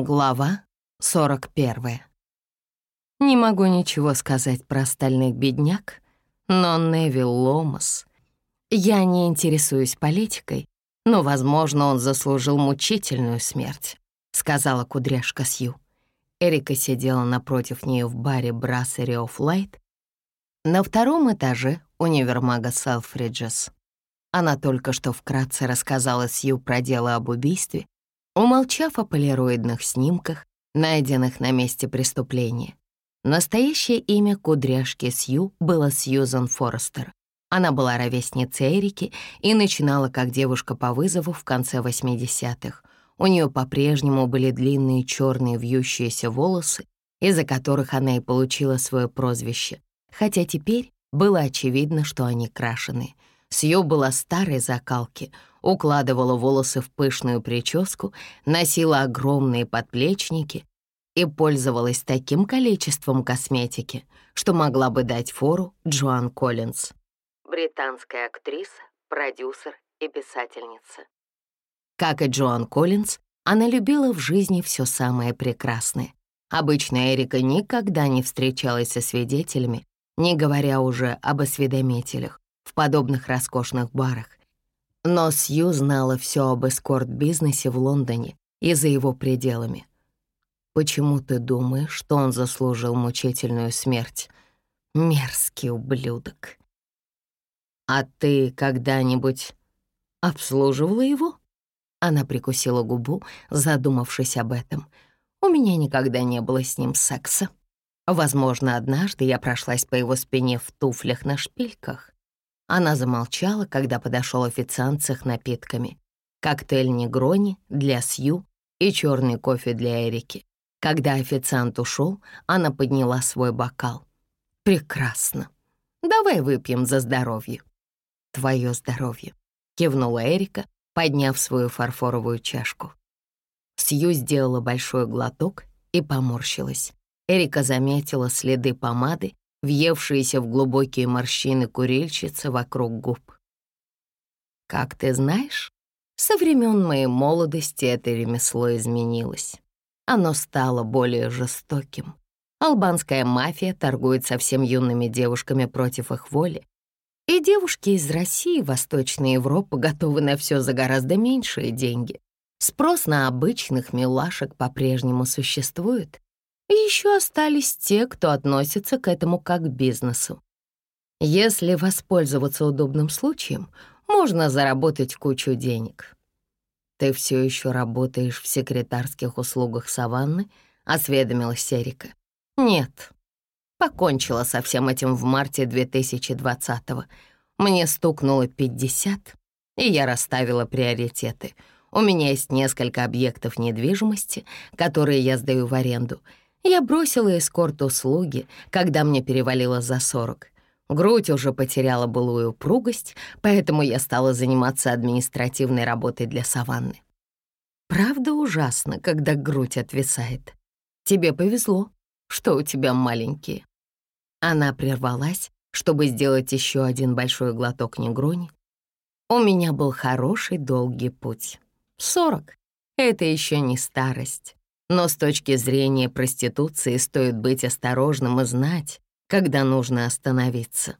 Глава 41. Не могу ничего сказать про остальных бедняк, но Невил Ломас... Я не интересуюсь политикой, но, возможно, он заслужил мучительную смерть, сказала кудряшка Сью. Эрика сидела напротив нее в баре Brasserie of Light на втором этаже универмага Селфриджес. Она только что вкратце рассказала Сью про дело об убийстве, умолчав о полироидных снимках, найденных на месте преступления. Настоящее имя кудряшки Сью было Сьюзан Форестер. Она была ровесницей Эрики и начинала как девушка по вызову в конце 80-х. У нее по-прежнему были длинные черные вьющиеся волосы, из-за которых она и получила свое прозвище, хотя теперь было очевидно, что они крашены. Сью была старой закалки — укладывала волосы в пышную прическу, носила огромные подплечники и пользовалась таким количеством косметики, что могла бы дать фору Джоан Коллинз. Британская актриса, продюсер и писательница. Как и Джоан Коллинз, она любила в жизни все самое прекрасное. Обычно Эрика никогда не встречалась со свидетелями, не говоря уже об осведомителях в подобных роскошных барах. Но Сью знала все об эскорт-бизнесе в Лондоне и за его пределами. Почему ты думаешь, что он заслужил мучительную смерть? Мерзкий ублюдок. А ты когда-нибудь обслуживала его? Она прикусила губу, задумавшись об этом. У меня никогда не было с ним секса. Возможно, однажды я прошлась по его спине в туфлях на шпильках. Она замолчала, когда подошел официант с их напитками. Коктейль негрони для Сью и черный кофе для Эрики. Когда официант ушел, она подняла свой бокал. «Прекрасно. Давай выпьем за здоровье». «Твое здоровье», — кивнула Эрика, подняв свою фарфоровую чашку. Сью сделала большой глоток и поморщилась. Эрика заметила следы помады въевшиеся в глубокие морщины курильщицы вокруг губ. «Как ты знаешь, со времен моей молодости это ремесло изменилось. Оно стало более жестоким. Албанская мафия торгует совсем юными девушками против их воли, и девушки из России и Восточной Европы готовы на все за гораздо меньшие деньги. Спрос на обычных милашек по-прежнему существует, еще остались те, кто относится к этому как к бизнесу. Если воспользоваться удобным случаем, можно заработать кучу денег. «Ты все еще работаешь в секретарских услугах Саванны?» — осведомилась Эрика. «Нет. Покончила со всем этим в марте 2020-го. Мне стукнуло 50, и я расставила приоритеты. У меня есть несколько объектов недвижимости, которые я сдаю в аренду — я бросила эскорт-услуги, когда мне перевалило за сорок. Грудь уже потеряла былую упругость, поэтому я стала заниматься административной работой для саванны. Правда ужасно, когда грудь отвисает. Тебе повезло, что у тебя маленькие. Она прервалась, чтобы сделать еще один большой глоток негрони. У меня был хороший долгий путь. Сорок — это еще не старость. Но с точки зрения проституции стоит быть осторожным и знать, когда нужно остановиться.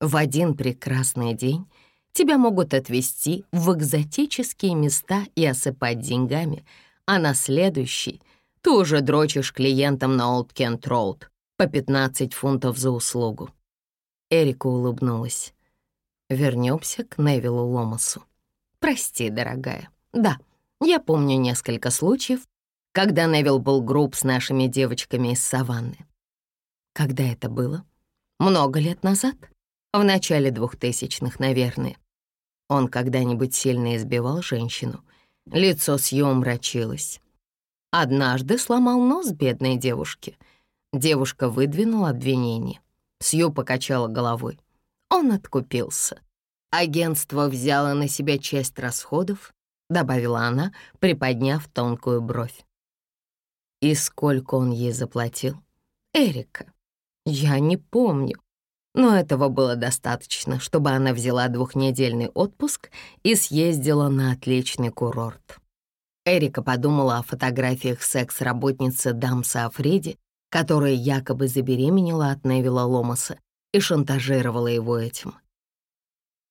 В один прекрасный день тебя могут отвезти в экзотические места и осыпать деньгами, а на следующий ты уже дрочишь клиентам на Олд Кент Роуд по 15 фунтов за услугу. Эрика улыбнулась. Вернемся к Невилу Ломасу. Прости, дорогая. Да, я помню несколько случаев, когда Невил был груб с нашими девочками из саванны. Когда это было? Много лет назад? В начале двухтысячных, наверное. Он когда-нибудь сильно избивал женщину. Лицо Сью омрачилось. Однажды сломал нос бедной девушке. Девушка выдвинула обвинение. Сью покачала головой. Он откупился. Агентство взяло на себя часть расходов, добавила она, приподняв тонкую бровь. И сколько он ей заплатил? Эрика. Я не помню. Но этого было достаточно, чтобы она взяла двухнедельный отпуск и съездила на отличный курорт. Эрика подумала о фотографиях секс-работницы Дамса Афреди, которая якобы забеременела от Невилла Ломаса и шантажировала его этим.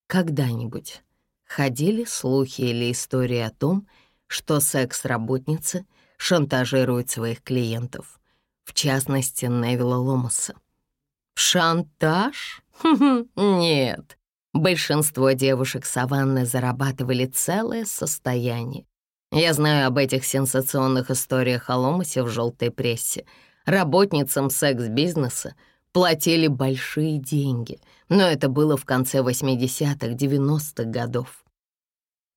Когда-нибудь ходили слухи или истории о том, что секс-работницы шантажируют своих клиентов, в частности, Невилла Ломаса. Шантаж? Нет. Большинство девушек Саванны зарабатывали целое состояние. Я знаю об этих сенсационных историях о Ломасе в желтой прессе. Работницам секс-бизнеса платили большие деньги, но это было в конце 80-х, 90-х годов.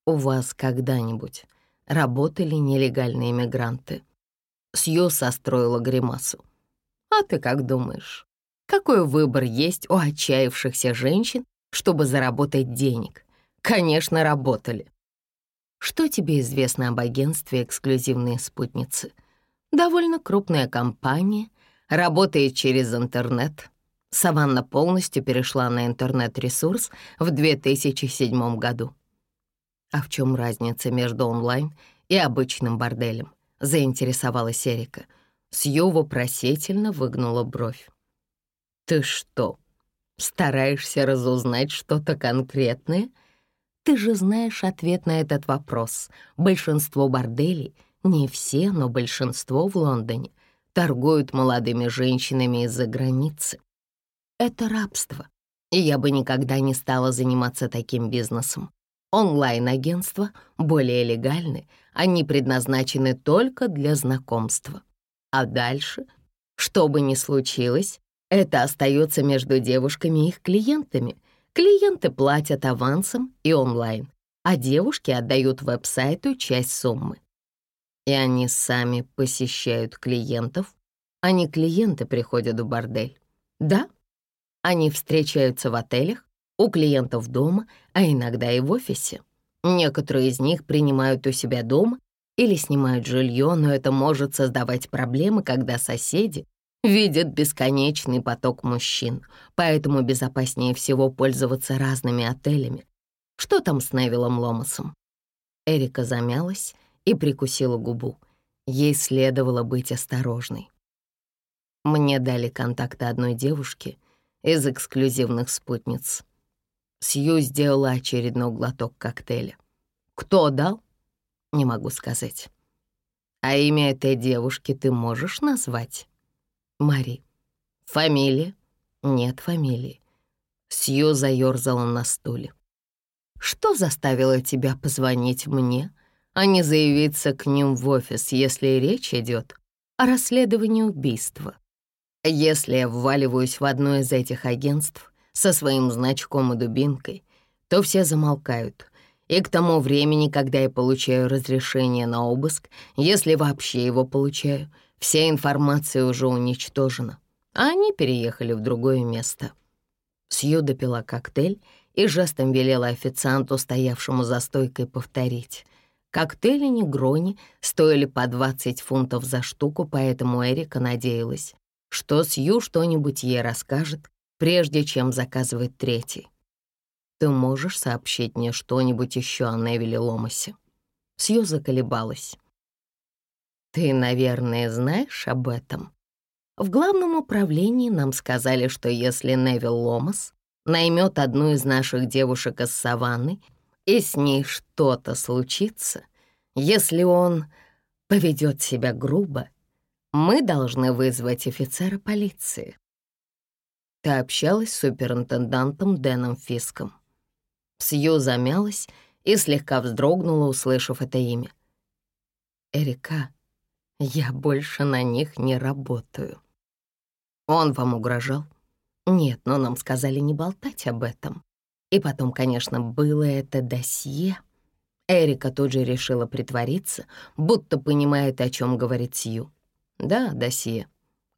У вас когда-нибудь работали нелегальные мигранты? Сью состроила гримасу. А ты как думаешь, какой выбор есть у отчаявшихся женщин, чтобы заработать денег? Конечно, работали. Что тебе известно об агентстве «Эксклюзивные спутницы»? Довольно крупная компания, работает через интернет. Саванна полностью перешла на интернет-ресурс в 2007 году. А в чем разница между онлайн и обычным борделем? Заинтересовалась Эрика. Сью вопросительно выгнула бровь. «Ты что, стараешься разузнать что-то конкретное?» Ты же знаешь ответ на этот вопрос. Большинство борделей, не все, но большинство в Лондоне, торгуют молодыми женщинами из-за границы. Это рабство, и я бы никогда не стала заниматься таким бизнесом. Онлайн-агентства более легальны, они предназначены только для знакомства. А дальше, что бы ни случилось, это остается между девушками и их клиентами. Клиенты платят авансом и онлайн, а девушки отдают веб-сайту часть суммы. И они сами посещают клиентов, а не клиенты приходят в бордель. Да, они встречаются в отелях, у клиентов дома, а иногда и в офисе. Некоторые из них принимают у себя дома или снимают жилье, но это может создавать проблемы, когда соседи видят бесконечный поток мужчин, поэтому безопаснее всего пользоваться разными отелями. Что там с Невилом Ломасом? Эрика замялась и прикусила губу. Ей следовало быть осторожной. Мне дали контакты одной девушки из эксклюзивных спутниц. Сью сделала очередной глоток коктейля. Кто дал? Не могу сказать. А имя этой девушки ты можешь назвать? Мари. Фамилия? Нет фамилии. Сью заёрзала на стуле. Что заставило тебя позвонить мне, а не заявиться к ним в офис, если речь идет о расследовании убийства? Если я вваливаюсь в одно из этих агентств со своим значком и дубинкой, то все замолкают. И к тому времени, когда я получаю разрешение на обыск, если вообще его получаю — Вся информация уже уничтожена, а они переехали в другое место. Сью допила коктейль и жестом велела официанту, стоявшему за стойкой, повторить. Коктейли Негрони стоили по 20 фунтов за штуку, поэтому Эрика надеялась, что Сью что-нибудь ей расскажет, прежде чем заказывать третий. «Ты можешь сообщить мне что-нибудь еще о Невиле Ломасе?» Сью заколебалась. Ты, наверное, знаешь об этом. В главном управлении нам сказали, что если Невил Ломас наймет одну из наших девушек из саванны, и с ней что-то случится, если он поведет себя грубо, мы должны вызвать офицера полиции. Ты общалась с суперинтендантом Дэном Фиском. Сью замялась и слегка вздрогнула, услышав это имя. «Эрика, я больше на них не работаю. Он вам угрожал? Нет, но нам сказали не болтать об этом. И потом, конечно, было это досье. Эрика тут же решила притвориться, будто понимает, о чем говорит Сью. Да, досье,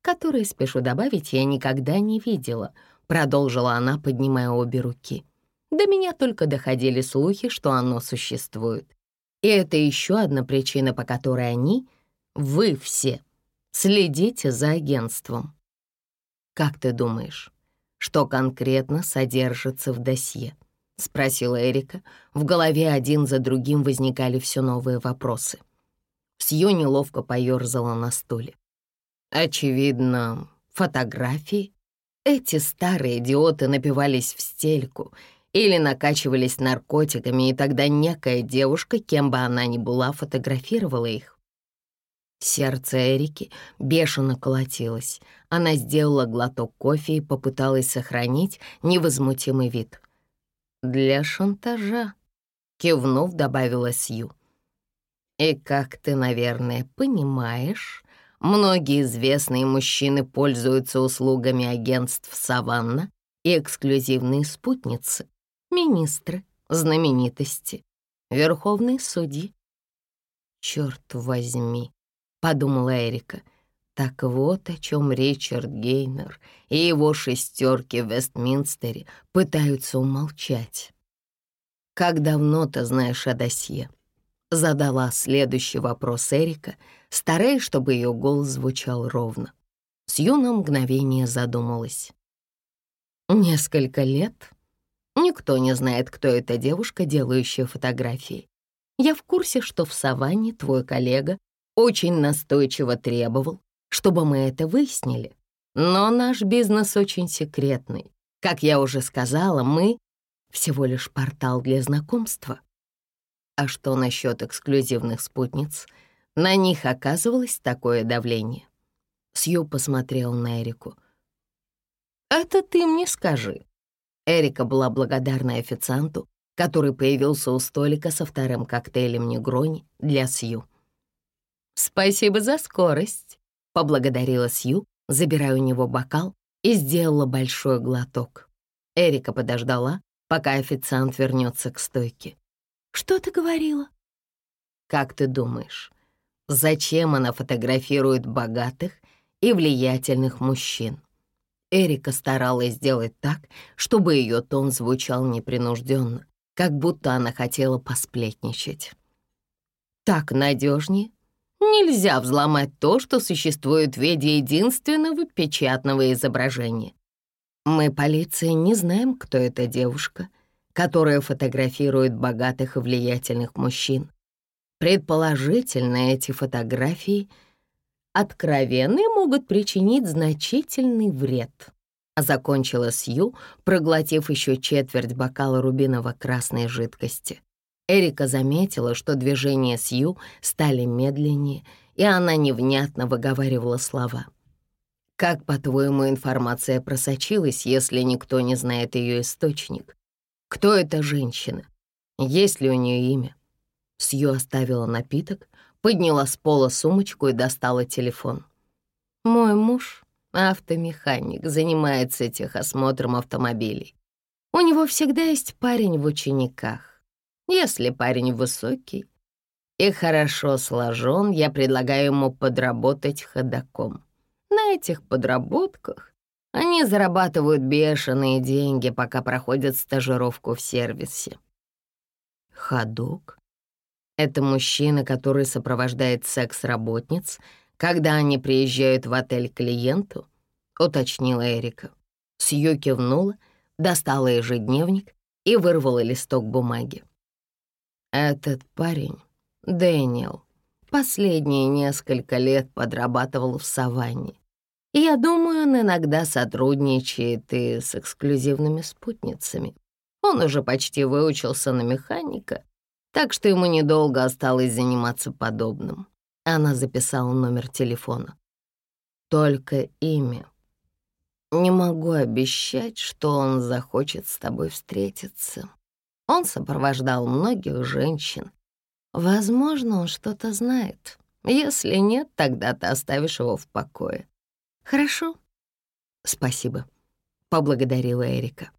которое, спешу добавить, я никогда не видела, продолжила она, поднимая обе руки. До меня только доходили слухи, что оно существует. И это еще одна причина, по которой они вы все следите за агентством. Как ты думаешь, что конкретно содержится в досье? Спросила Эрика. В голове один за другим возникали все новые вопросы. Сью неловко поёрзала на стуле. Очевидно, фотографии. Эти старые идиоты напивались в стельку или накачивались наркотиками, и тогда некая девушка, кем бы она ни была, фотографировала их. Сердце Эрики бешено колотилось. Она сделала глоток кофе и попыталась сохранить невозмутимый вид. «Для шантажа», — кивнув, добавила Сью. «И как ты, наверное, понимаешь, многие известные мужчины пользуются услугами агентств «Саванна» и эксклюзивные спутницы, министры, знаменитости, верховные судьи. Черт возьми, подумала Эрика. Так вот о чем Ричард Гейнер и его шестерки в Вестминстере пытаются умолчать. «Как давно ты знаешь о досье?» Задала следующий вопрос Эрика, стараясь, чтобы ее голос звучал ровно. Сью на мгновение задумалась. «Несколько лет. Никто не знает, кто эта девушка, делающая фотографии. Я в курсе, что в саванне твой коллега очень настойчиво требовал, чтобы мы это выяснили. Но наш бизнес очень секретный. Как я уже сказала, мы всего лишь портал для знакомства. А что насчет эксклюзивных спутниц? На них оказывалось такое давление. Сью посмотрел на Эрику. «Это ты мне скажи». Эрика была благодарна официанту, который появился у столика со вторым коктейлем Негрони для Сью. «Спасибо за скорость», — поблагодарила Сью, забирая у него бокал и сделала большой глоток. Эрика подождала, пока официант вернется к стойке. «Что ты говорила?» «Как ты думаешь, зачем она фотографирует богатых и влиятельных мужчин?» Эрика старалась сделать так, чтобы ее тон звучал непринужденно, как будто она хотела посплетничать. «Так надежнее Нельзя взломать то, что существует в виде единственного печатного изображения. Мы, полиция, не знаем, кто эта девушка, которая фотографирует богатых и влиятельных мужчин. Предположительно, эти фотографии откровенные могут причинить значительный вред. Закончила Сью, проглотив еще четверть бокала рубиново-красной жидкости. Эрика заметила, что движения Сью стали медленнее, и она невнятно выговаривала слова. «Как, по-твоему, информация просочилась, если никто не знает ее источник? Кто эта женщина? Есть ли у нее имя?» Сью оставила напиток, подняла с пола сумочку и достала телефон. «Мой муж, автомеханик, занимается техосмотром автомобилей. У него всегда есть парень в учениках. Если парень высокий и хорошо сложен, я предлагаю ему подработать ходаком. На этих подработках они зарабатывают бешеные деньги, пока проходят стажировку в сервисе. Ходок — это мужчина, который сопровождает секс-работниц, когда они приезжают в отель клиенту, уточнила Эрика. Сью кивнула, достала ежедневник и вырвала листок бумаги. Этот парень, Дэниел, последние несколько лет подрабатывал в саванне. И я думаю, он иногда сотрудничает и с эксклюзивными спутницами. Он уже почти выучился на механика, так что ему недолго осталось заниматься подобным. Она записала номер телефона. Только имя. Не могу обещать, что он захочет с тобой встретиться. Он сопровождал многих женщин. Возможно, он что-то знает. Если нет, тогда ты оставишь его в покое. Хорошо? Спасибо, — поблагодарила Эрика.